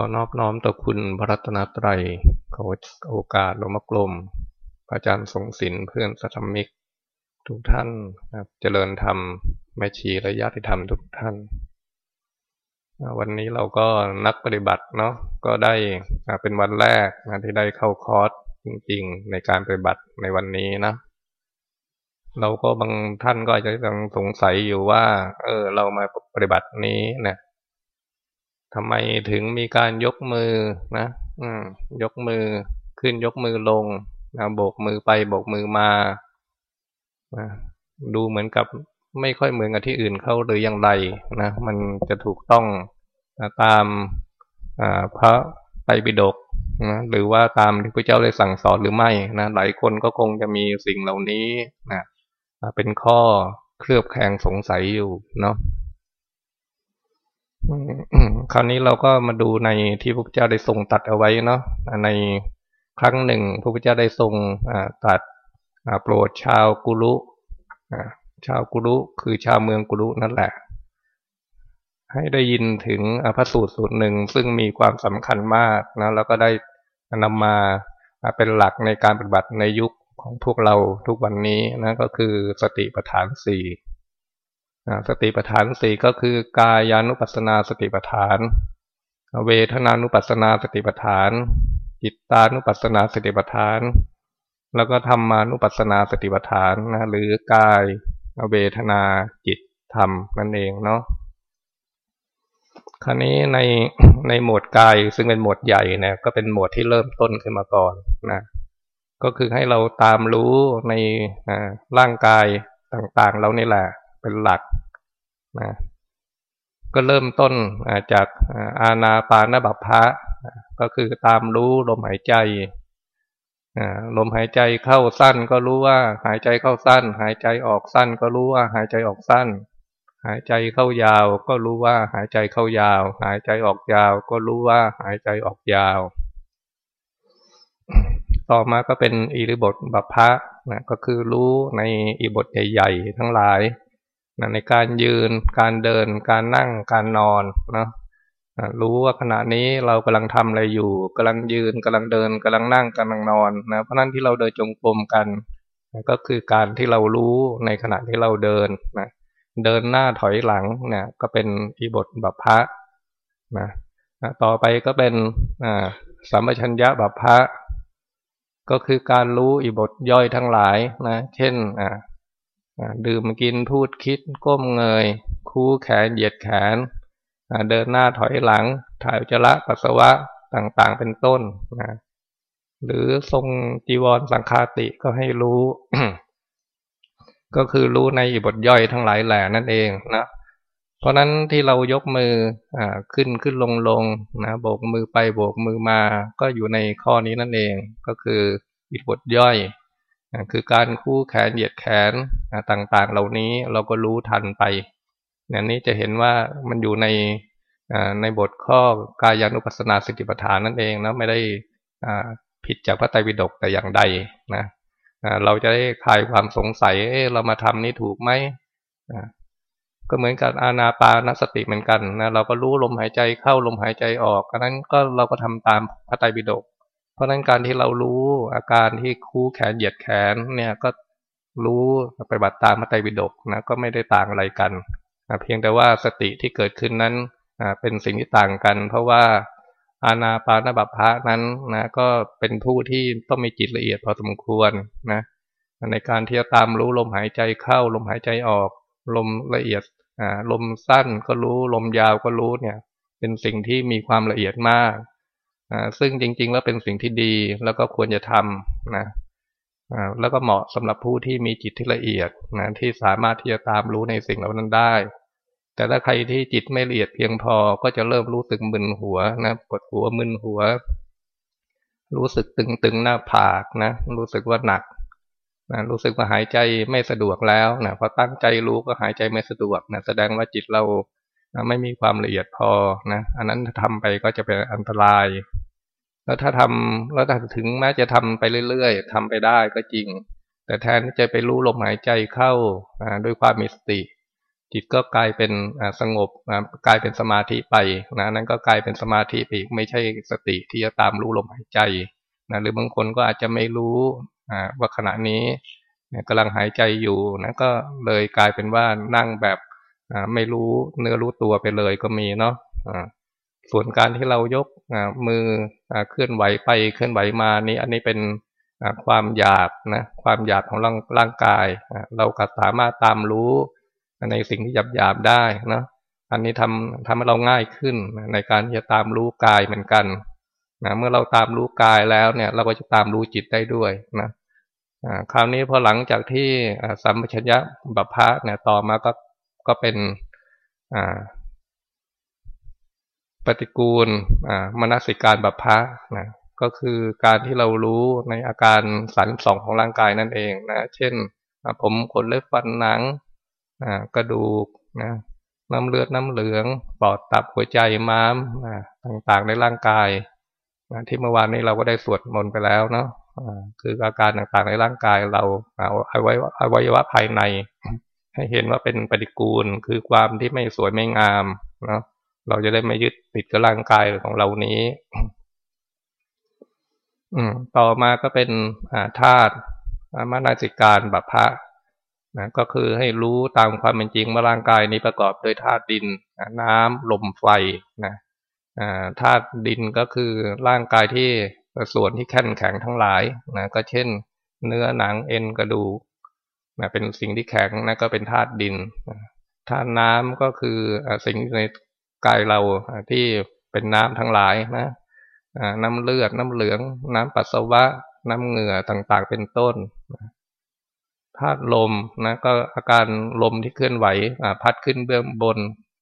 ขอนอบน้อมต่อคุณพระรัตนตรัยขอโอกาสหลวงมกลมพระอาจารย์ทรงศิลป์เพื่อนสัตมิก ทุกท่านเจริญธรรมแม่ชีและญาติธรรมทุกท่าน วันนี้เราก็นักปฏิบัติเนาะก็ได้เป็นวันแรกนะที่ได้เข้าคอร์สจริงๆ ในการปฏิบัติในวันนี้นะ เราก็บางท่านก็อาจจะยังสงสัยอยู่ว่า เออ เรามาปฏิบัตินี้เนี่ย ทำไมถึงมีการยกมือนะอืมยกมือขึ้นยกมือลงนะโบกมือไปโบกมือมานะดูเหมือนกับไม่ค่อยเหมือนกับที่อื่นเขาหรืออย่างไรนะมันจะถูกต้องนะตามพระไตรปิฎกนะหรือว่าตามที่พระเจ้าได้สั่งสอนหรือไม่นะหลายคนก็คงจะมีสิ่งเหล่านี้นะเป็นข้อเคลือบแคลงสงสัยอยู่เนาะ คราวนี้เราก็มาดูในที่พระพุทธเจ้าได้ทรงตัดเอาไว้เนาะในครั้งหนึ่งพระพุทธเจ้าได้ทรงตัดโปรดชาวกุลุชาวกุลุคือชาวเมืองกุลุนั่นแหละ ให้ได้ยินถึงพระสูตรสูตรหนึ่งซึ่งมีความสำคัญมากนะแล้วก็ได้นำมาเป็นหลักในการปฏิบัติในยุคของพวกเราทุกวันนี้นะก็คือสติปัฏฐานสี่ สติปัฏฐานสี่ก็คือกายานุปัสนาสติปัฏฐาน เวทนานุปัสนาสติปัฏฐาน จิตานุปัสนาสติปัฏฐาน แล้วก็ธรรมานุปัสนาสติปัฏฐานนะหรือกายเวทนาจิตธรรมนั่นเองเนาะคราวนี้ในในหมวดกายซึ่งเป็นหมวดใหญ่เนี่ยก็เป็นหมวดที่เริ่มต้นขึ้นมาก่อนนะก็คือให้เราตามรู้ในร่างกายต่างๆเรานี่แหละ เป็นหลักนะก็เริ่มต้นจากอาณาปานบัพพะก็คือตามรู้ลมหายใจลมหายใจเข้าสั้นก็รู้ว่าหายใจเข้าสั้น หายใจออกสั้นก็รู้ว่าหายใจออกสั้น หายใจเข้ายาวก็รู้ว่าหายใจเข้ายาว หายใจออกยาวก็รู้ว่าหายใจออกยาว ต่อมาก็เป็นอิริบทบัพพะนะก็คือรู้ในอิบทใหญ่ๆทั้งหลาย นะในการยืน การเดิน การนั่ง การนอนนะรู้ว่าขณะนี้เรากำลังทำอะไรอยู่กำลังยืนกำลังเดินกำลังนั่งกำลังนอนนะเพราะนั้นที่เราเดินจงกรมกันนะก็คือการที่เรารู้ในขณะที่เราเดินนะเดินหน้าถอยหลังเนี่ยก็เป็นอิบทบัพพะนะนะต่อไปก็เป็นสัมปชัญญะบัพพะก็คือการรู้อิบทย่อยทั้งหลายนะ เช่นอ่า ดื่มกินพูดคิดก้มเงย คู่แขนเหยียดแขน เดินหน้าถอยหลัง ถ่ายอุจจาระปัสสาวะต่างๆเป็นต้นนะหรือทรงจีวรสังคาติก็ให้รู้ ก็คือรู้ในบทย่อยทั้งหลายแหล่นั่นเองนะเพราะนั้นที่เรายกมืออขึ้นขึ้นลงลงนะโบกมือไปโบกมือมา ก็อยู่ในข้อนี้นั่นเอง ก็คืออิบทย่อย คือการคู่แขนเหยียดแขนต่างๆ เหล่านี้เราก็รู้ทันไปเนี่ยนี้จะเห็นว่ามันอยู่ในในบทข้อกายานุปัสสนาสติปัฏฐานนั่นเองนะไม่ได้ผิดจากพระไตรปิฎกแต่อย่างใดนะเราจะได้คลายความสงสัยเเรามาทำนี้ถูกไหมก็เหมือนกับอานาปานสติเหมือนกันนะเราก็รู้ลมหายใจเข้าลมหายใจออกนั้นก็เราก็ทำตามพระไตรปิฎก เพราะนั้นการที่เรารู้อาการที่คู่แขนเหยียดแขนเนี่ยก็รู้ปฏิบัติตามมาไตรปิฎกนะก็ไม่ได้ต่างอะไรกันนะเพียงแต่ว่าสติที่เกิดขึ้นนั้นเป็นสิ่งที่ต่างกัน เพราะว่าอาณาปานบัพพะนั้นนะก็เป็นผู้ที่ต้องมีจิตละเอียดพอสมควรนะในการที่จะตามรู้ลมหายใจเข้าลมหายใจออก ลมละเอียดลมสั้นก็รู้ลมยาวก็รู้เนี่ย เป็นสิ่งที่มีความละเอียดมาก ซึ่งจริง ๆ แล้วเป็นสิ่งที่ดีแล้วก็ควรจะทำนะแล้วก็เหมาะสำหรับผู้ที่มีจิตที่ละเอียดนะที่สามารถที่จะตามรู้ในสิ่งเหล่านั้นได้ แต่ถ้าใครที่จิตไม่ละเอียดเพียงพอก็จะเริ่มรู้สึกมึนหัวนะปวดหัวมึนหัว รู้สึกตึงๆหน้าผากนะรู้สึกว่าหนักนะรู้สึกว่าหายใจไม่สะดวกแล้วนะพอตั้งใจรู้ก็หายใจไม่สะดวกนะแสดงว่าจิตเราไม่มีความละเอียดพอนะอันนั้นทำไปก็จะเป็นอันตราย แล้วถ้าทำแล้วถ้าถึงแม้จะทำไปเรื่อยๆทำไปได้ก็จริง แต่แทนที่จะไปรู้ลมหายใจเข้าด้วยความมีสติจิตก็กลายเป็นสงบกลายเป็นสมาธิไปนะนั้นก็กลายเป็นสมาธิไปอีกไม่ใช่สติที่จะตามรู้ลมหายใจนะหรือบางคนก็อาจจะไม่รู้ว่าขณะนี้กำลังหายใจอยู่นะก็เลยกลายเป็นว่านั่งแบบไม่รู้เนื้อรู้ตัวไปเลยก็มีเนาะ ส่วนการที่เรายกมือเคลื่อนไหวไปเคลื่อนไหวมานี่อันนี้เป็นความหยาบนะความหยาบของร่างร่างกาย เราก็สามารถตามรู้ในสิ่งที่หยาบหยาบได้นะอันนี้ทำทำให้เราง่ายขึ้นในการที่จะตามรู้กายเหมือนกันนะเมื่อเราตามรู้กายแล้วเนี่ย เราก็จะตามรู้จิตได้ด้วยนะคราวนี้พอหลังจากที่สัมปชัญญะบัพพะเนี่ยต่อมาก็ก็เป็น ปฏิกูลมนสิการบัพพะนะก็คือการที่เรารู้ในอาการสันสองของร่างกายนั่นเองนะเช่นผมขนเล็บฟันหนังกระดูกนะน้ำเลือดน้ำเหลืองปอดตับหัวใจม้ามต่างๆในร่างกายที่เมื่อวานนี้เราก็ได้สวดมนต์ไปแล้วเนาะคืออาการต่างๆในร่างกายเราเอาไว้อวัยวะภายใน ให้เห็นว่าเป็นปฏิกูลคือความที่ไม่สวยไม่งามเนาะ เราจะได้ไม่ยึดติดกับร่างกายของเรานี้ อืม ต่อมาก็เป็นธาตุมนาสิการบัพพะนะก็คือให้รู้ตามความเป็นจริงว่าร่างกายนี้ประกอบด้วยธาตุดินน้ำลมไฟนะธาตุดินก็คือร่างกายที่ส่วนที่แข็งแข็งทั้งหลายนะก็เช่น เนื้อหนังเอ็นกระดูกนะเป็นสิ่งที่แข็งนะก็เป็นธาตุดินธาตุน้ำก็คือสิ่งใน กายเราที่เป็นน้ำทั้งหลายนะน้ำเลือดน้ำเหลือง น้ำปัสสาวะ น้ำเหงื่อต่างๆ เป็นต้นธาตุลมนะก็อาการลมที่เคลื่อนไหวพัดขึ้นเบื้องบน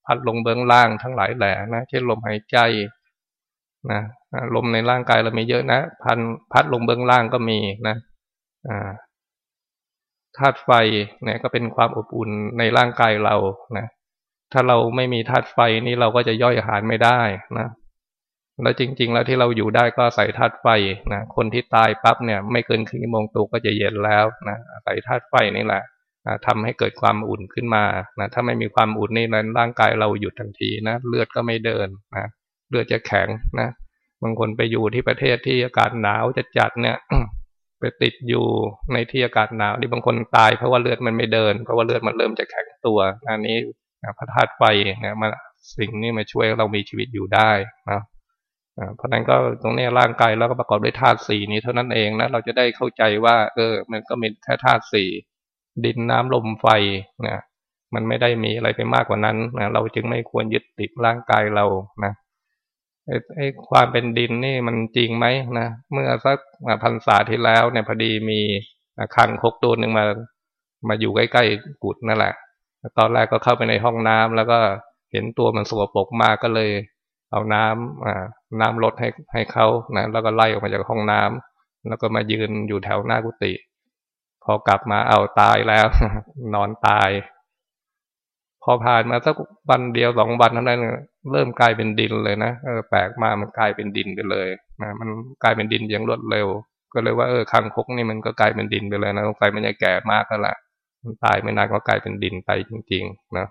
พัดลงเบื้องล่างทั้งหลายแหล่นะเช่นลมหายใจนะลมในร่างกายเรามีเยอะนะ พันพัดลงเบื้องล่างก็มีนะธาตุไฟเนี่ยก็เป็นความอบอุ่นในร่างกายเรานะ ถ้าเราไม่มีธาตุไฟนี่เราก็จะย่อยอาหารไม่ได้นะแล้วจริง ๆ แล้วที่เราอยู่ได้ก็ใส่ธาตุไฟนะคนที่ตายปั๊บเนี่ย ไม่เกินครึ่งชั่วโมงตัวก็จะเย็นแล้วนะใส่ธาตุไฟนี่แหละทำให้เกิดความอุ่นขึ้นมานะถ้าไม่มีความอุ่นนี่นั้นร่างกายเราหยุดทันทีนะเลือดก็ไม่เดินนะเลือดจะแข็งนะบางคนไปอยู่ที่ประเทศที่อากาศหนาวจะจัดเนี่ยไปติดอยู่ในที่อากาศหนาวที่บางคนตายเพราะว่าเลือดมันไม่เดิน เพราะว่าเลือดมันเริ่มจะแข็งตัว อันนี้ พระธาตุไฟเนี่ยมาสิ่งนี้มาช่วยเรามีชีวิตอยู่ได้นะเพราะนั้นก็ตรงนี้ร่างกายเราก็ประกอบด้วยธาตุสี่นี้เท่านั้นเองนะเราจะได้เข้าใจว่า เออ มันก็มีแค่ธาตุสี่ดินน้ำลมไฟนะมันไม่ได้มีอะไรไปมากกว่านั้นนะเราจึงไม่ควรยึดติดร่างกายเรานะไอ้ความเป็นดินนี่มันจริงไหมนะเมื่อสักพันษาที่แล้วเนี่ยพอดีมีคังคกตัวหนึ่งมา มาอยู่ใกล้ๆกุดนั่นแหละ ตอนแรกก็เข้าไปในห้องน้ำแล้วก็เห็นตัวมันสกปรกมากก็เลย เอาน้ำอ่าน้ำลดให้ให้เขานะแล้วก็ไล่ออกมาจากห้องน้ำแล้วก็มายืนอยู่แถวหน้ากุฏิพอกลับมาเอาตายแล้ว นอนตาย พอผ่านมาสักวันเดียวสองวันเท่านั้นเริ่มกลายเป็นดินเลยนะเออแปลกมากมันกลายเป็นดินไปเลยนะมันกลายเป็นดินอย่างรวดเร็ว ก็เลยว่าเออคังคกนี่มันก็กลายเป็นดินไปเลยนะสงสัยมันจะแก่มากแล้วล่ะ ตายไม่นานก็กลายเป็นดินไปจริงๆนะ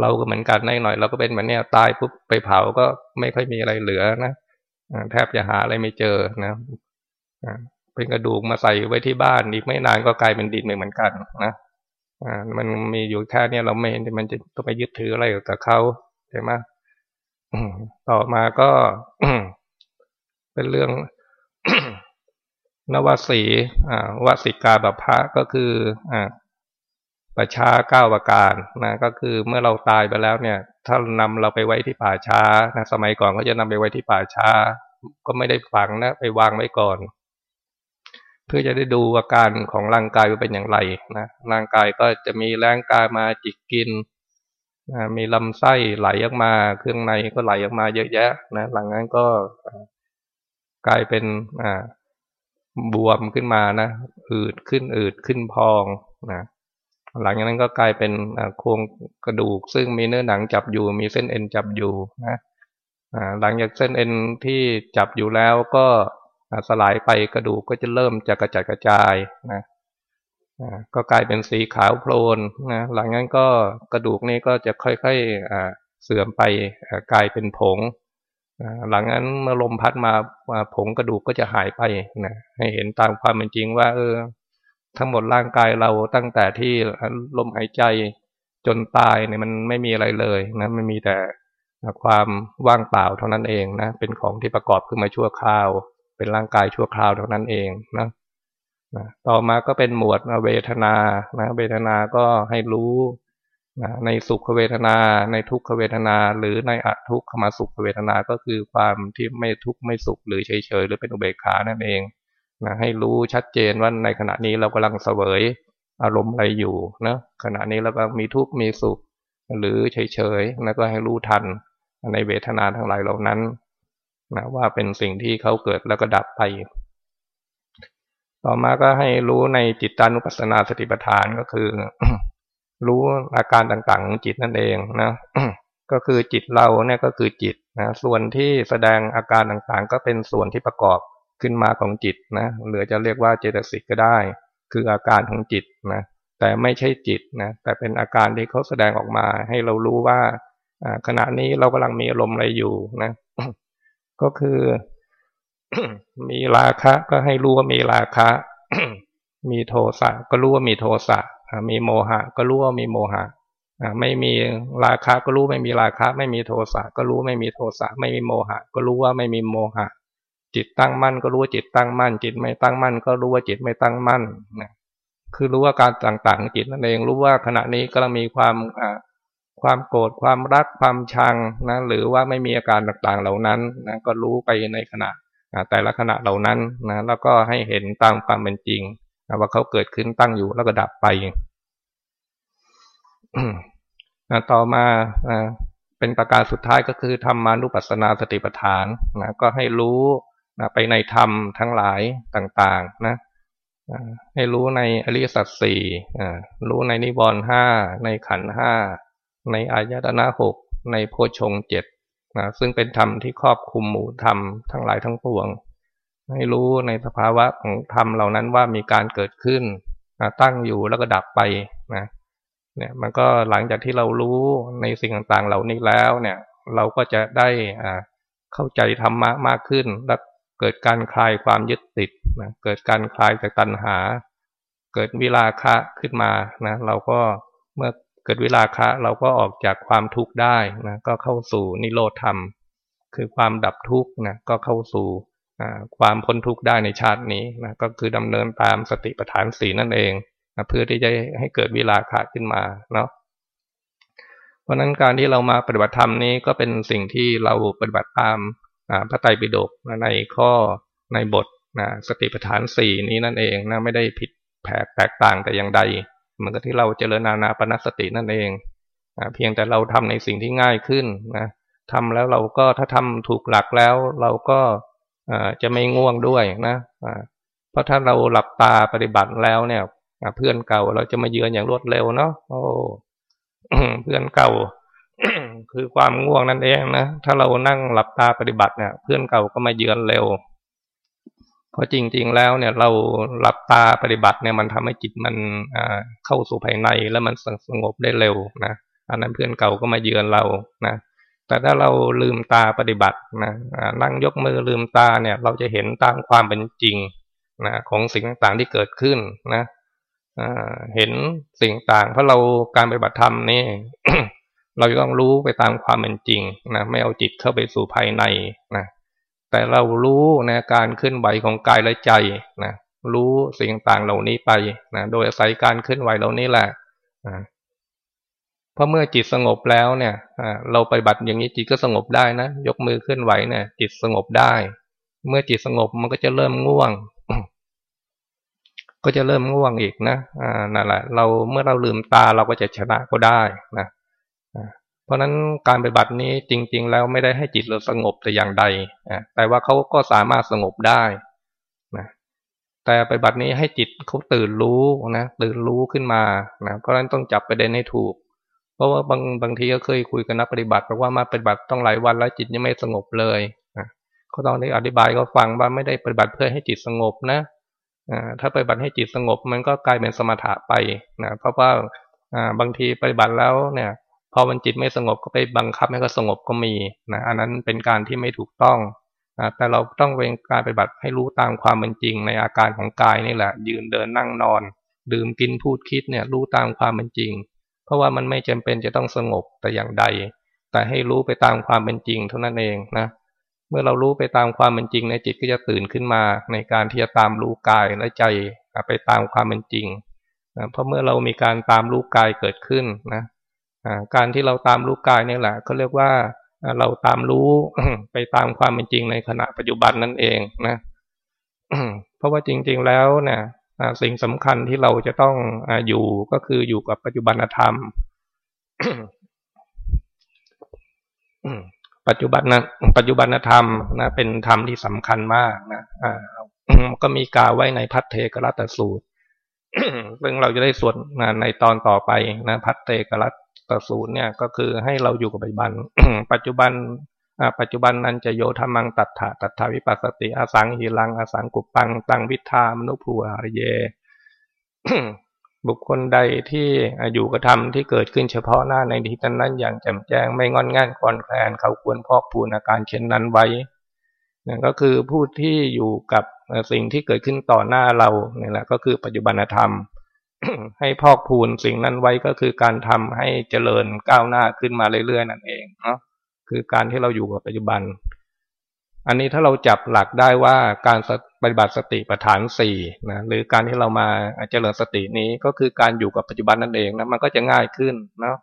เราก็เหมือนกันในหน่อย เราก็เป็นแบบนี้ตายปุ๊บไปเผาก็ไม่ค่อยมีอะไรเหลือนะแทบจะหาอะไรไม่เจอนะเป็นกระดูกมาใส่ไว้ที่บ้านอีกไม่นานก็กลายเป็นดินเหมือนกันนะมันมีอยู่แค่เนี้เราไม่มันจะต้องไปยึดถืออะไรกับเขาใช่ไหมต่อมาก็เป็นเรื่อง นวสีวสิกาบพระก็คืออ่าประชาเก้าประการนะก็คือเมื่อเราตายไปแล้วเนี่ย ถ้านำเราไปไว้ที่ป่าช้านะสมัยก่อนก็จะนำไปไว้ที่ป่าช้า ก็ไม่ได้ฝังนะไปวางไว้ก่อน เพื่อจะได้ดูอาการของร่างกายว่าเป็นอย่างไรนะร่างกายก็จะมีแรงกายมาจิกกินนะมีลำไส้ไหลออกมา เครื่องในก็ไหลออกมาเยอะแยะนะหลังนั้นก็กลายเป็นอ่า บวมขึ้นมานะอืดขึ้นอืดขึ้นพองนะหลังจากนั้นก็กลายเป็นโครงกระดูก ซึ่งมีเนื้อหนังจับอยู่ มีเส้นเอ็นจับอยู่นะหลังจากเส้นเอ็นที่จับอยู่แล้วก็สลายไปกระดูกก็จะเริ่มจะกระจายกระจายนะก็กลายเป็นสีขาวโพลนนะหลังนั้นก็กระดูกนี้ก็จะค่อยๆเสื่อมไปกลายเป็นผง หลังนั้นเมื่อลมพัดมาผงกระดูกก็จะหายไปนะให้เห็นตามความเป็นจริงว่า เออ ทั้งหมดร่างกายเราตั้งแต่ที่ลมหายใจจนตายเนี่ยมันไม่มีอะไรเลยนะมันมีแต่ความว่างเปล่าเท่านั้นเองนะเป็นของที่ประกอบขึ้นมาชั่วคราว เป็นร่างกายชั่วคราวเท่านั้นเองนะนะต่อมาก็เป็นหมวดเวทนานะเวทนาก็ให้รู้ ในสุขเวทนา ในทุกขเวทนา หรือในอทุกขมาสุขเวทนาก็คือความที่ไม่ทุกข์ไม่สุขหรือเฉยๆหรือเป็นอุเบกขานั่นเองนะให้รู้ชัดเจนว่าในขณะนี้เรากำลังเสวยอารมณ์อะไรอยู่นะขณะนี้เราก็มีทุกข์มีสุข หรือเฉยๆแล้วก็ให้รู้ทันในเวทนาทั้งหลายเหล่านั้นนะว่าเป็นสิ่งที่เขาเกิดแล้วก็ดับไป ต่อมาก็ให้รู้ในจิตตานุปัสสนาสติปัฏฐานก็คือ รู้อาการต่างๆของจิตนั่นเองนะก็คือจิตเราเนี่ยก็คือจิตนะส่วนที่แสดงอาการต่างๆ ก็เป็นส่วนที่ประกอบขึ้นมาของจิตนะหรือจะเรียกว่าเจตสิกก็ได้ คืออาการของจิตนะแต่ไม่ใช่จิตนะแต่เป็นอาการที่เขาแสดงออกมา ให้เรารู้ว่าขณะนี้เรากำลังมีอารมณ์อะไรอยู่นะ ก็คือมีราคะก็ให้รู้ว่ามีราคะ มีโทสะก็รู้ว่ามีโทสะ มีโมหะ ก็รู้ว่ามีโมหะไม่มีราคะก็รู้ไม่มีราคะ ไม่มีโทสะก็รู้ไม่มีโทสะไม่มีโมหะ ก็รู้ว่าไม่มีโมหะ จิตตั้งมั่นก็รู้ว่าจิตตั้งมั่น จิตไม่ตั้งมั่น ก็รู้ว่าจิตไม่ตั้งมั่นนะคือรู้ว่าการต่างๆจิตนั่นเองรู้ว่าขณะนี้กำลังมีความความโกรธความรักความชังนะหรือว่าไม่มีอาการต่างๆเหล่านั้นนะก็รู้ไปในขณะแต่ละขณะเหล่านั้นนะแล้วก็ให้เห็นตามความเป็นจริง นะว่าเขาเกิดขึ้นตั้งอยู่แล้วก็ดับไปนะต่อมาเป็นประการสุดท้ายก็คือธรรมานุปัสสนาสติปัฏฐานนะก็ให้รู้นะไปในธรรมทั้งหลายต่างๆนะให้รู้ในอริยสัจสี่รู้ในนิวรณ์ห้าในขันห้าในอายตนะหกในโพชงเจ็ดนะซึ่งเป็นธรรมที่ครอบคุมหมู่ธรรมทั้งหลายทั้งปวง ให้รู้ในสภาวะของธรรมเหล่านั้นว่ามีการเกิดขึ้นนะตั้งอยู่แล้วก็ดับไปนะเนี่ยมันก็หลังจากที่เรารู้ในสิ่งต่างๆ เหล่านี้แล้วเนี่ย เราก็จะได้อ่าเข้าใจธรรมะมากขึ้น และเกิดการคลายความยึดติดนะเกิดการคลายจากตัณหา เกิดวิราคะขึ้นมานะเราก็เมื่อเกิดวิราคะ เราก็ออกจากความทุกข์ได้นะก็เข้าสู่นิโรธธรรม คือความดับทุกข์นะก็เข้าสู่ ความพ้นทุกข์ได้ในชาตินี้นะก็คือดำเนินตามสติปัฏฐานสีนั่นเองนะเพื่อที่จะให้เกิดวิราคะขึ้นมาเนาะเพราะนั้นการที่เรามาปฏิบัติธรรมนี้ก็เป็นสิ่งที่เราปฏิบัติตามพระไตรปิฎกในข้อในบทนะสติปัฏฐานสี่นี้นั่นเองนะไม่ได้ผิดแผกแตกต่างแต่อย่างใดเหมือนกับที่เราเจริญนานาปณสตินั่นเองเพียงแต่เราทำในสิ่งที่ง่ายขึ้นนะทำแล้วเราก็ถ้าทำถูกหลักแล้วเราก็ จะไม่ง่วงด้วยนะเพราะถ้าเราหลับตาปฏิบัติแล้วเนี่ยเพื่อนเก่าเราจะมาเยือนอย่างรวดเร็วเนาะโอ้เพื่อนเก่าคือความง่วงนั่นเองนะถ้าเรานั่งหลับตาปฏิบัติเนี่ย เพื่อนเก่าก็มาเยือนเร็ว เพราะจริง ๆ แล้วเนี่ย เราหลับตาปฏิบัติเนี่ยมันทำให้จิตมันเข้าสู่ภายในแล้วมันสงบได้เร็วนะอันนั้นเพื่อนเก่าก็มาเยือนเรานะ แต่ถ้าเราลืมตาปฏิบัตินะนั่งยกมือลืมตาเนี่ย เราจะเห็นตามความเป็นจริงนะของสิ่งต่างๆที่เกิดขึ้นนะเห็นสิ่งต่างเพราะเราการปฏิบัติธรรมนี่เราจะต้องรู้ไปตามความเป็นจริงนะไม่เอาจิตเข้าไปสู่ภายในนะแต่เรารู้นะการเคลื่อนไหวของกายและใจนะรู้สิ่งต่างเหล่านี้ไปนะโดยอาศัยการเคลื่อนไหวเหล่านี้แหละนะ เพราะเมื่อจิตสงบแล้วเนี่ยเราปฏิบัติอย่างนี้จิตก็สงบได้นะยกมือเคลื่อนไหวเนี่ย จิตสงบได้ เมื่อจิตสงบมันก็จะเริ่มง่วง ก็จะเริ่มง่วงอีกนะอ่านั่นแหละเราเมื่อเราลืมตาเราก็จะชนะก็ได้นะเพราะนั้นการปฏิบัตินี้จริง ๆ แล้วไม่ได้ให้จิตเราสงบแต่อย่างใดแต่ว่าเขาก็สามารถสงบได้นะแต่ปฏิบัตินี้ให้จิตเขาตื่นรู้นะตื่นรู้ขึ้นมานะเพราะฉะนั้นต้องจับประเด็นให้ถูก เพราะว่าบางบางทีก็เคยคุยกับนักปฏิบัติบอกว่ามาปฏิบัติต้องหลายวันแล้วจิตยังไม่สงบเลยนะเขาต้องได้อธิบายเขาฟังว่าไม่ได้ปฏิบัติเพื่อให้จิตสงบนะถ้าปฏิบัติให้จิตสงบมันก็กลายเป็นสมถะไปนะเพราะว่าบางทีปฏิบัติแล้วเนี่ยพอมันจิตไม่สงบก็ไปบังคับให้เขาสงบก็มีนะอันนั้นเป็นการที่ไม่ถูกต้องแต่เราต้องเป็นการปฏิบัติให้รู้ตามความเป็นจริงในอาการของกายนี่แหละ ยืนเดินนั่งนอน ดื่มกินพูดคิดเนี่ยรู้ตามความเป็นจริง เพราะว่ามันไม่จำเป็นจะต้องสงบแต่อย่างใด แต่ให้รู้ไปตามความเป็นจริงเท่านั้นเองนะ เมื่อเรารู้ไปตามความเป็นจริงในจิตก็จะตื่นขึ้นมาในการที่จะตามรู้กายและใจไปตามความเป็นจริงนะเพราะเมื่อเรามีการตามรู้กายเกิดขึ้นนะการที่เราตามรู้กายนี่แหละเขาเรียกว่าเราตามรู้ไปตามความเป็นจริงในขณะปัจจุบันนั่นเองนะเพราะว่าจริง ๆแล้วเนี่ย สิ่งสำคัญที่เราจะต้องอยู่ก็คืออยู่กับปัจจุบันธรรม ปัจจุบันนะปัจจุบันธรรมนะเป็นธรรมที่สำคัญมากนะก็มีกาไว้ในพัทเทกรัตสูตรซึ่งเราจะได้สวดในตอนต่อไปนะพัทเทกรัตสูตรเนี่ย ก็คือให้เราอยู่กับปัจจุบัน ปัจจุบัน ปัจจุบันนั้นจะโยธรรมังตัดถาตัดถาวิปัสสติอสังหิลังอสังกุปัง ตังวิธามนุภูหาเย บุคคลใดที่อยู่กระทำที่เกิดขึ้นเฉพาะหน้าในที่นั้นอย่างแจ่มแจ้งไม่งอนง่านคลอนแคลนเขาควรพอกพูนอาการเช่นนั้นไว้นั่นก็คือผู้ที่อยู่กับสิ่งที่เกิดขึ้นต่อหน้าเราเนี่ยแหละก็คือปัจจุบันธรรม ให้พอกพูนสิ่งนั้นไว้ก็คือการทำให้เจริญก้าวหน้าขึ้นมาเรื่อยๆนั่นเองเนาะ คือการที่เราอยู่กับปัจจุบัน อันนี้ถ้าเราจับหลักได้ว่าการปฏิบัติสติปัฏฐานสี่นะหรือการที่เรามาเจริญสตินี้ก็คือการอยู่กับปัจจุบันนั่นเองนะมันก็จะง่ายขึ้นนะ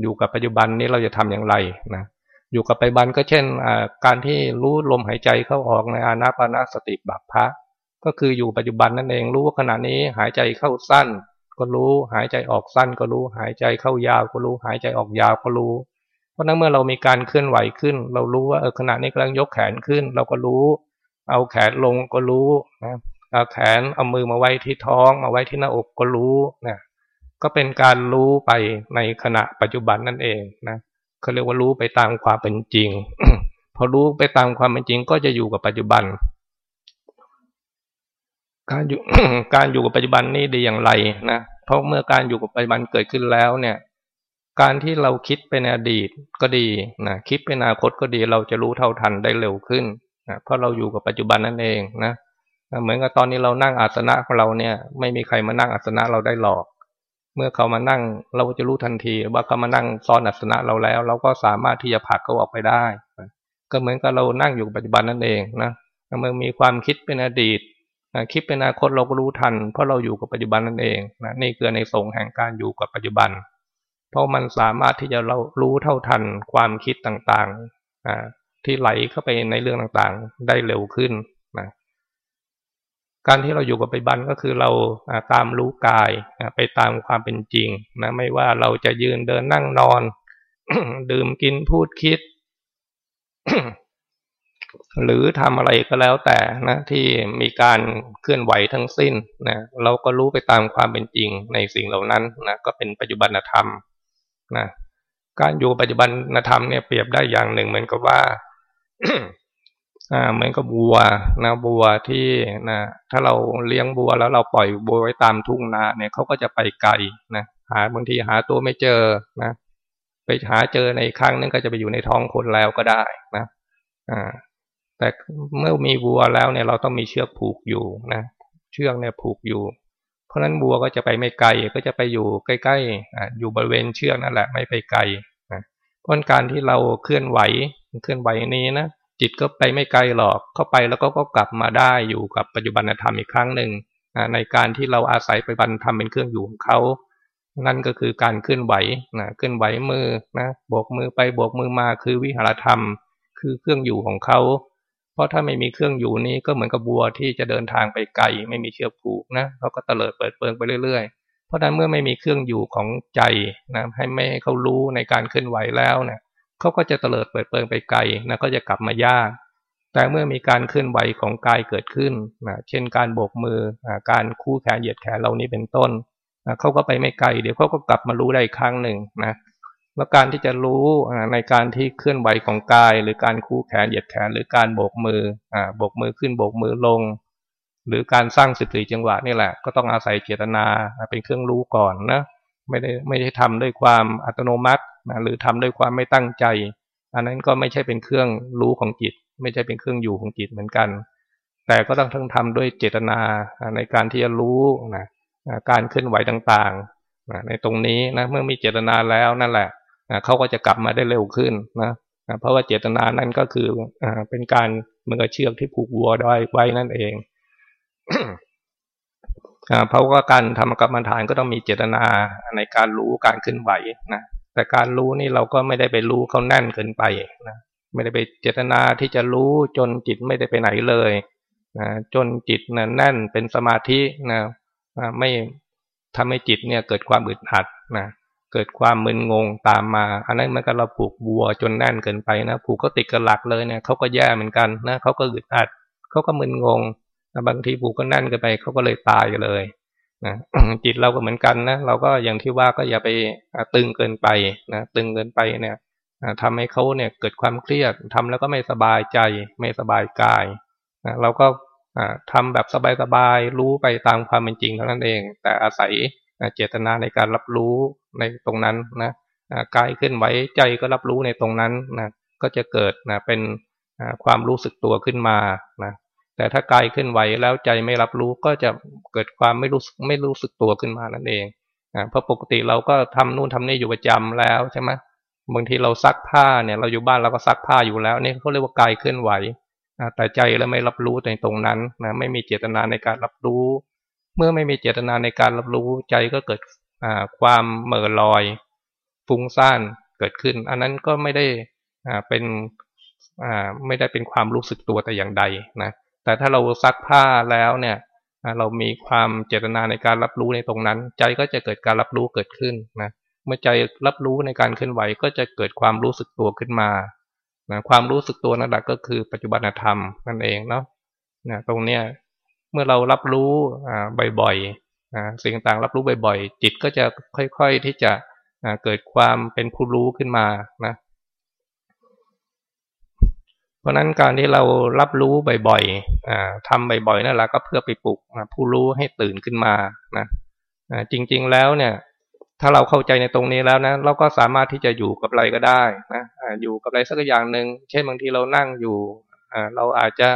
อยู่กับปัจจุบันนี้เราจะทำอย่างไรนะอยู่กับปัจจุบันก็เช่นการที่รู้ลมหายใจเข้าออกในอานาปานาสติบัพพะก็คืออยู่ปัจจุบันนั่นเองรู้ว่าขณะนี้หายใจเข้าสั้น ก็รู้หายใจออกสั้นก็รู้หายใจเข้ายาวก็รู้หายใจออกยาวก็รู้ เพราะนั้นเมื่อเรามีการเคลื่อนไหวขึ้น เรารู้ว่าเออขณะนี้กำลังยกแขนขึ้น เราก็รู้ เอาแขนลงก็รู้นะเอาแขนเอามือมาไว้ที่ท้อง มาไว้ที่หน้าอกก็รู้นะก็เป็นการรู้ไปในขณะปัจจุบันนั่นเองนะเขาเรียกว่ารู้ไปตามความเป็นจริง พอรู้ไปตามความเป็นจริงก็จะอยู่กับปัจจุบัน การอยู่การอยู่กับปัจจุบันนี่ดีอย่างไรนะเพราะเมื่อการอยู่กับปัจจุบันเกิดขึ้นแล้วเนี่ย การที่เราคิดเป็นอดีตก็ดีนะคิดเป็นอนาคตก็ดี เราจะรู้เท่าทันได้เร็วขึ้นนะเพราะเราอยู่กับปัจจุบันนั่นเองนะเหมือนกับตอนนี้เรานั่งอาสนะของเราเนี่ย ไม่มีใครมานั่งอาสนะเราได้หรอก เมื่อเขามานั่งเราจะรู้ทันที ว่าเขามานั่งซ้อนอาสนะเราแล้ว เราก็สามารถที่จะผลักเขาออกไปได้ ก็เหมือนกับเรานั่งอยู่ปัจจุบันนั่นเองนะเมื่อมีความคิดเป็นอดีตคิดเป็นอนาคตเราก็รู้ทัน เพราะเราอยู่กับปัจจุบันนั่นเองนะนี่คือในสงแห่งการอยู่กับปัจจุบัน ราะมันสามารถที่จะเรารู้เท่าทันความคิดต่างๆที่ไหลเข้าไปในเรื่องต่างๆ ได้เร็วขึ้นนะการที่เราอยู่กับปัจจุบันก็คือเราตามรู้กายไปตามความเป็นจริงนะไม่ว่าเราจะยืนเดินนั่งนอน ดื่มกินพูดคิด หรือทำอะไรก็แล้วแต่นะที่มีการเคลื่อนไหวทั้งสิ้นนะเราก็รู้ไปตามความเป็นจริงในสิ่งเหล่านั้นนะก็เป็นปัจจุบันธรรม นะการอยู่ปัจจุบันธรรมเนี่ยเปรียบได้อย่างหนึ่ง เหมือนกับว่าอ่าเหมือนกับบัวนะบัวที่นะถ้าเราเลี้ยงบัวแล้วเราปล่อยบัวไว้ตามทุ่งนาเนี่ยเขาก็จะไปไกลนะหาบางทีหาตัวไม่เจอนะไปหาเจอในครั้งนึงก็จะไปอยู่ในท้องคนแล้วก็ได้นะอ่าแต่เมื่อมีบัวแล้วเนี่ยเราต้องมีเชือกผูกอยู่นะ เชือกเนี่ยผูกอยู่ ราะนั้นบัวก็จะไปไม่ไกลก็จะไปอยู่ใกล้ๆอยู่บริเวณเชือกนั่นแหละไม่ไปไกลเพราะการที่เราเคลื่อนไหวเคลื่อนไหวนี้นะจิตก็ไปไม่ไกลหรอกเข้าไปแล้วก็ก็กลับมาได้อยู่กับปัจจุบันธรรมอีกครั้งหนึ่งในการที่เราอาศัยปัจจุบันธรรมเป็นเครื่องอยู่ของเขานั่นก็คือการเคลื่อนไหวนะเคลื่อนไหวมือนะโบกมือไปโบกมือมาคือวิหารธรรม คือเครื่องอยู่ของเขา เพราะถ้าไม่มีเครื่องอยู่นี้ก็เหมือนกับบัวที่จะเดินทางไปไกลไม่มีเชือกผูกนะเขาก็เตลิดเปิดเปิงไปเรื่อยๆ เพราะฉะนั้นเมื่อไม่มีเครื่องอยู่ของใจนะให้ไม่ให้เขารู้ในการเคลื่อนไหวแล้วเนะี่ยเขาก็จะเตลิดเปิดเปิงไปไกลนะก็จะกลับมายาก แต่เมื่อมีการเคลื่อนไหวของกายเกิดขึ้นนะเช่นการโบกมือการคู่แขนเหยียดแขนเหล่านี้เป็นต้นนะเขาก็ไปไม่ไกลเดี๋ยวเขาก็กลับมารู้ได้อีกครั้งหนึ่งนะ แล้วการที่จะรู้ในการที่เคลื่อนไหวของกาย หรือการคู่แขนเหยียดแขน หรือการโบกมืออ่าโบกมือขึ้นโบกมือลง หรือการสร้างสิบสี่จังหวะนี่แหละ ก็ต้องอาศัยเจตนาเป็นเครื่องรู้ก่อนนะไม่ได้ไม่ได้ทำด้วยความอัตโนมัตินะหรือทำด้วยความไม่ตั้งใจ อันนั้นก็ไม่ใช่เป็นเครื่องรู้ของจิต ไม่ใช่เป็นเครื่องอยู่ของจิตเหมือนกัน แต่ก็ต้องทั้งทำด้วยเจตนาในการที่จะรู้นะการเคลื่อนไหวต่างๆในตรงนี้นะเมื่อมีเจตนาแล้วนั่นแหละ เขาก็จะกลับมาได้เร็วขึ้นนะเพราะว่าเจตนานั่นก็คือเป็นการเมือเชือกที่ผูกวัวไว้ไว้นั่นเองเพราะว่าการทำกรรมฐานก็ต้องมีเจตนาในการรู้การเคลื่อนไหวนะแต่การรู้นี่เราก็ไม่ได้ไปรู้เขาแน่นเกินไปนะไม่ได้ไปเจตนาที่จะรู้จนจิตไม่ได้ไปไหนเลยนะจนจิตนะแน่นเป็นสมาธินะไม่ทำให้จิตเนี่ยเกิดความอึดอัดนะ เกิดความมึนงงตามมา อันนั้นมันก็เราผูกบัวจนแน่นเกินไปนะผูกเขาติดกับหลักเลยเนี่ยเขาก็แย่เหมือนกันนะเขาก็อึดอัดเขาก็มึนงงบางทีผูกก็แน่นเกินไปเขาก็เลยตายเลยนะจิตเราก็เหมือนกันนะเราก็อย่างที่ว่าก็อย่าไปตึงเกินไปนะตึงเกินไปเนี่ยทำให้เขาเนี่ยเกิดความเครียดทำแล้วก็ไม่สบายใจไม่สบายกายนะเราก็ทำแบบสบายๆรู้ไปตามความเป็นจริงเท่านั้นเอง แต่อาศัย เจตนาในการรับรู้ในตรงนั้นนะกายขึ้นไหวใจก็รับรู้ในตรงนั้นนะก็จะเกิดนะเป็นความรู้สึกตัวขึ้นมานะแต่ถ้ากายขึ้นไหวแล้วใจไม่รับรู้ก็จะเกิดความไม่รู้ไม่รู้สึกตัวขึ้นมานั่นเองเพราะปกติเราก็ทำนู่นทำนี่อยู่ประจำแล้วใช่ไหมบางทีเราซักผ้าเนี่ยเราอยู่บ้านเราก็ซักผ้าอยู่แล้วนี่เขาเรียกว่ากายเคลื่อนไหวแต่ใจแล้วไม่รับรู้ในตรงนั้นนะไม่มีเจตนาในการรับรู้ เมื่อไม่มีเจตนาในการรับรู้ใจก็เกิดความเหม่อลอยฟุ้งซ่านเกิดขึ้น อันนั้นก็ไม่ได้เป็นไม่ได้เป็นความรู้สึกตัวแต่อย่างใดนะแต่ถ้าเราซักผ้าแล้วเนี่ยเรามีความเจตนาในการรับรู้ในตรงนั้น ใจก็จะเกิดการรับรู้เกิดขึ้นนะเมื่อใจรับรู้ในการเคลื่อนไหวก็จะเกิดความรู้สึกตัวขึ้นมานะความรู้สึกตัวนั่นแหละก็คือปัจจุบันธรรมนั่นเองเนาะนะตรงเนี้ย มื่อเรารับรู้บ่อยๆสิ่งต่างรับรู้บ่อยๆ จิตก็จะค่อย ๆที่จะเกิดความเป็นผู้รู้ขึ้นมานะ เพราะนั้นการที่เรารับรู้บ่อยๆทำบ่อยๆนั่นแหละก็เพื่อไปปลุกผู้รู้ให้ตื่นขึ้นมานะจริงๆแล้วเนี่ย ถ้าเราเข้าใจในตรงนี้แล้วนะ เราก็สามารถที่จะอยู่กับอะไรก็ได้นะอยู่กับอะไรสักอย่างหนึ่งเช่นบางทีเรานั่งอยู่เราอาจจะ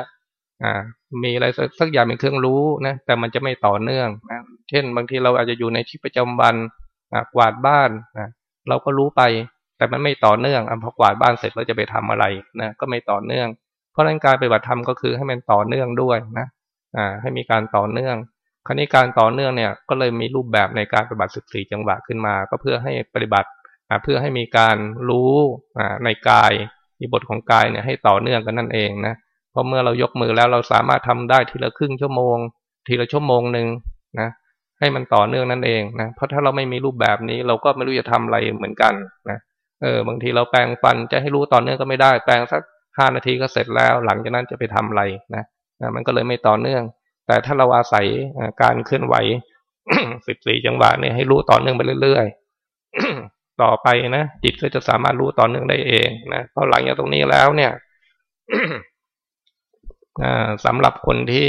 มีอะไรสักอย่างเป็นเครื่องรู้นะแต่มันจะไม่ต่อเนื่องนะเช่น บางทีเราอาจจะอยู่ในชีวิตประจำวันกวาดบ้านนะเราก็รู้ไป แต่มันไม่ต่อเนื่องอพอกวาดบ้านเสร็จแล้วจะไปทำอะไรนะก็ไม่ต่อเนื่อง เพราะนั้นการปฏิบัติธรรมก็คือให้มันต่อเนื่องด้วยนะอ่าให้มีการต่อเนื่องคราวนี้การต่อเนื่องเนี่ยก็เลยมีรูปแบบในการปฏิบัติสิบสีจังหวะขึ้นมา ก็เพื่อให้ปฏิบัติเพื่อให้มีการรู้ในกายมีบทของกายเนี่ยให้ต่อเนื่องกันนั่นเองนะ เพราะเมื่อเรายกมือแล้วเราสามารถทำได้ทีละครึ่งชั่วโมง ทีละชั่วโมงหนึ่งนะให้มันต่อเนื่องนั่นเองนะเพราะถ้าเราไม่มีรูปแบบนี้เราก็ไม่รู้จะทำอะไรเหมือนกันนะเออบางทีเราแปลงฟันจะให้รู้ต่อเนื่องก็ไม่ได้ แปลงสักห้านาทีก็เสร็จแล้ว หลังจากนั้นจะไปทำอะไรนะนะมันก็เลยไม่ต่อเนื่อง แต่ถ้าเราอาศัยการเคลื่อนไหวสิบสี่จังหวะเนี่ยให้รู้ต่อเนื่องไปเรื่อยๆต่อไปนะจิตก็จะสามารถรู้ต่อเนื่องได้เองนะพอหลังจากตรงนี้แล้วเนี่ย สำหรับคนที่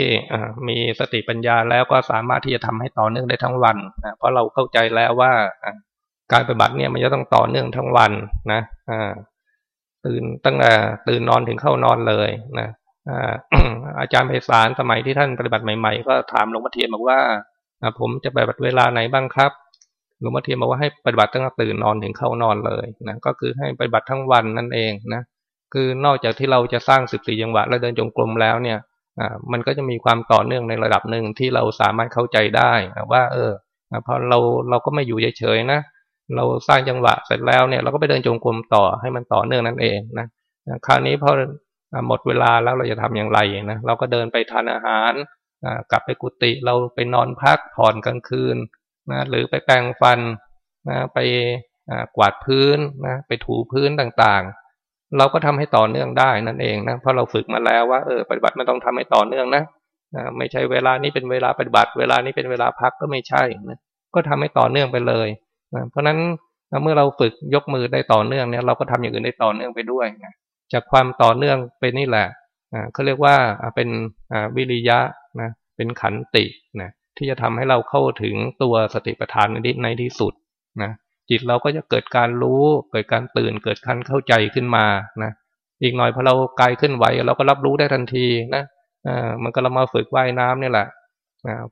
มีสติปัญญาแล้วก็สามารถที่จะทำให้ต่อเนื่องได้ทั้งวันนะเพราะเราเข้าใจแล้วว่าการปฏิบัติเนี่ยมันจะต้องต่อเนื่องทั้งวันนะตื่นตั้งแต่ตื่นนอนถึงเข้านอนเลยนะอาจารย์ไพศาลสมัยที่ท่านปฏิบัติใหม่ๆ ก็ถามหลวงพ่อเทียนบอกว่าผมจะปฏิบัติเวลาไหนบ้างครับหลวงพ่อเทียนบอกว่าให้ปฏิบัติตั้งแต่ตื่นนอนถึงเข้านอนเลยนะก็คือให้ปฏิบัติทั้งวันนั่นเองนะ คือนอกจากที่เราจะสร้างสิบสี่จังหวะและเดินจงกรมแล้วเนี่ยมันก็จะมีความต่อเนื่องในระดับหนึ่งที่เราสามารถเข้าใจได้ว่า เออพอเราเราก็ไม่อยู่เฉยๆนะเราสร้างจังหวะเสร็จแล้วเนี่ยเราก็ไปเดินจงกรมต่อให้มันต่อเนื่องนั่นเองนะคราวนี้พอหมดเวลาแล้วเราจะทำอย่างไรนะเราก็เดินไปทานอาหารกลับไปกุฏิเราไปนอนพักผ่อนกลางคืนนะหรือไปแปรงฟันนะไปกวาดพื้นนะไปถูพื้นต่างๆ เราก็ทำให้ต่อเนื่องได้นั่นเองนะเพราะเราฝึกมาแล้วว่าเออปฏิบัติไม่ต้องทำให้ต่อเนื่องนะนะไม่ใช่เวลานี้เป็นเวลาปฏิบัติ เวลานี้เป็นเวลาพักก็ไม่ใช่นะก็ทำให้ต่อเนื่องไปเลยเพราะฉะนั้นเมื่อเราฝึกยกมือได้ต่อเนื่องเนี่ยเราก็ทำอย่างอื่นได้ต่อเนื่องไปด้วยนะจากความต่อเนื่องเป็นนี่แหละเขาเรียกว่าเป็นวิริยะนะเป็นขันตินะที่จะทำให้เราเข้าถึงตัวสติปัฏฐานในที่สุดนะ จิตเราก็จะเกิดการรู้ เกิดการตื่น เกิดการเข้าใจขึ้นมานะอีกหน่อยพอเรากายขึ้นไหวเราก็รับรู้ได้ทันทีนะอ่ามันก็เรามาฝึกว่ายน้ำนี่แหละ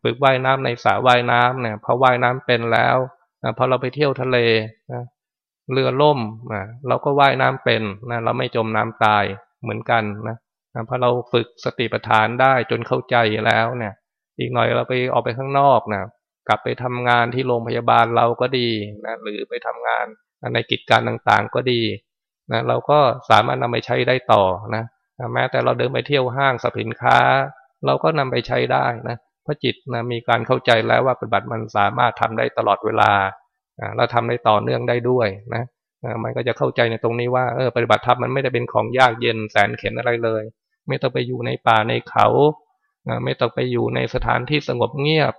ฝึกว่ายน้ำในสระว่ายน้ำเนี่ยพอว่ายน้ำเป็นแล้วพอเราไปเที่ยวทะเลนะเรือล่มนะเราก็ว่ายน้ำเป็นนะเราไม่จมน้ำตายเหมือนกันนะพอเราฝึกสติปัฏฐานได้จนเข้าใจแล้วเนี่ย อีกหน่อยเราไปออกไปข้างนอกนะ กลับไปทำงานที่โรงพยาบาลเราก็ดีนะหรือไปทำงานในกิจการต่างๆก็ดีนะเราก็สามารถนำไปใช้ได้ต่อนะแม้แต่เราเดินไปเที่ยวห้างสรรพสินค้า เราก็นำไปใช้ได้นะเพราะจิตนะมีการเข้าใจแล้วว่าปฏิบัติมันสามารถทำได้ตลอดเวลาเราทำได้ต่อเนื่องได้ด้วยนะมันก็จะเข้าใจในตรงนี้ว่าเออปฏิบัติธรรมมันไม่ได้เป็นของยากเย็นแสนเข็นอะไรเลย ไม่ต้องไปอยู่ในป่าในเขา ไม่ต้องไปอยู่ในสถานที่สงบเงียบ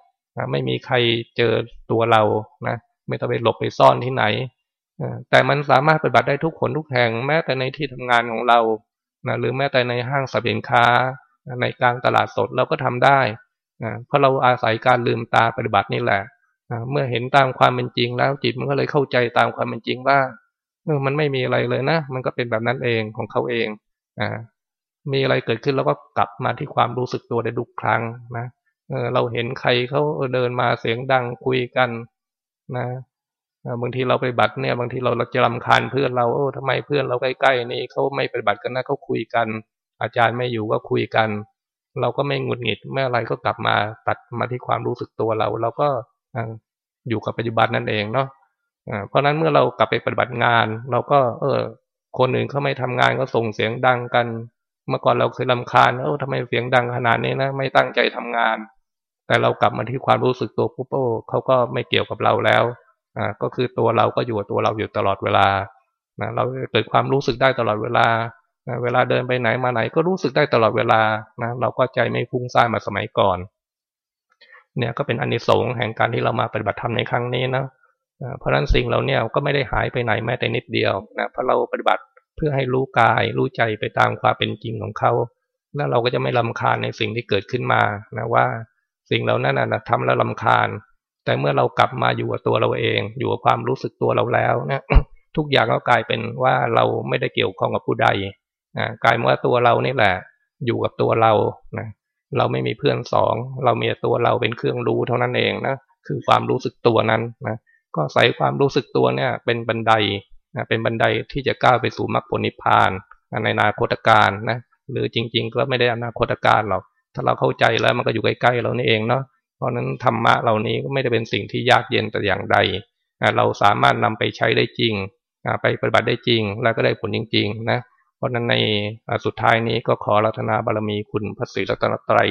ไม่มีใครเจอตัวเรานะไม่ต้องไปหลบไปซ่อนที่ไหนแต่มันสามารถปฏิบัติได้ทุกคนทุกแห่งแม้แต่ในที่ทำงานของเรานะหรือแม้แต่ในห้างสรรพสินค้า ในกลางตลาดสดเราก็ทำได้นะเพราะเราอาศัยการลืมตาปฏิบัตินี่แหละนะเมื่อเห็นตามความเป็นจริงแล้วจิตมันก็เลยเข้าใจตามความเป็นจริงว่าเออมันไม่มีอะไรเลยนะ มันก็เป็นแบบนั้นเองของเขาเองอ่ามีอะไรเกิดขึ้นแล้วก็กลับมาที่ความรู้สึกตัวได้ทุกครั้งนะ เราเห็นใครเขาเดินมาเสียงดังคุยกันนะบางทีเราไปบัตรเนี่ย บางทีเราจะรำคาญเพื่อนเราโอ้ทำไมเพื่อนเราใกล้ๆนี่เขาไม่ปฏิบัติกันนะเขาคุยกัน อาจารย์ไม่อยู่ก็คุยกัน เราก็ไม่หงุดหงิดเมื่อไรก็กลับมาตัดมาที่ความรู้สึกตัวเรา เราก็อยู่กับปัจจุบันนั่นเองเนาะเพราะนั้นเมื่อเรากลับไปปฏิบัติงาน เราก็ เออ คนอื่นเขาไม่ทำงานก็ส่งเสียงดังกัน เมื่อก่อนเราเคยลาคาญเออทำไมเสียงดังขนาดนี้นะไม่ตั้งใจทำงาน แต่เรากลับมาที่ความรู้สึกตัวปุ๊บโอ้เขาก็ไม่เกี่ยวกับเราแล้วอ่าก็คือตัวเราก็อยู่กับตัวเราอยู่ตลอดเวลานะเราเกิดความรู้สึกได้ตลอดเวลานะเวลาเดินไปไหนมาไหนก็รู้สึกได้ตลอดเวลานะเราก็ใจไม่ฟุ้งซ่านมาสมัยก่อน เนี่ยก็เป็นอนนิสงส์แห่งการที่เรามาปฏิบัติธรรมในครั้งนี้นะเพราะฉะนั้นสิ่งเราเนี่ยก็ไม่ได้หายไปไหนแม้แต่นิดเดียวนะเพราะเราปฏิบัติเพื่อให้รู้กายรู้ใจไปตามความเป็นจริงของเขา แล้วเราก็จะไม่ลำคาญในสิ่งที่เกิดขึ้นมานะว่า สิ่งเหล่านั้นนะทำแล้วลำคาญ แต่เมื่อเรากลับมาอยู่กับตัวเราเอง อยู่กับความรู้สึกตัวเราแล้วนะทุกอย่างก็กลายเป็นว่าเราไม่ได้เกี่ยวข้องกับผู้ใดนะกลายว่าตัวเรานี่แหละ อยู่กับตัวเรานะเราไม่มีเพื่อนสอง เรามีตัวเราเป็นเครื่องรู้เท่านั้นเองนะคือความรู้สึกตัวนั้นนะก็ใส่ความรู้สึกตัวเนี่ย เป็นบันไดนะเป็นบันไดที่จะก้าวไปสู่มรรคผลนิพพานในอนาคตการนะหรือจริง ๆ ก็ไม่ได้อนาคตการหรอก ถ้าเราเข้าใจแล้วมันก็อยู่ใกล้ๆเรานี่เองเนาะเพราะนั้นธรรมะเหล่านี้ก็ไม่ได้เป็นสิ่งที่ยากเย็นแต่อย่างใด เราสามารถนำไปใช้ได้จริง ไปปฏิบัติได้จริง แล้วก็ได้ผลจริงๆนะเพราะนั้นในสุดท้ายนี้ก็ขอรัตนาบารมีคุณพระศรีรัตนตรัย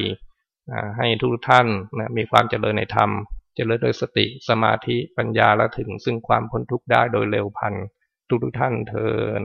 ให้ทุกท่านนะมีความเจริญในธรรม เจริญโดยสติสมาธิปัญญาและถึงซึ่งความพ้นทุกข์ได้โดยเร็วพันทุกทุกท่านเทิน